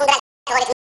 underalkoholismen.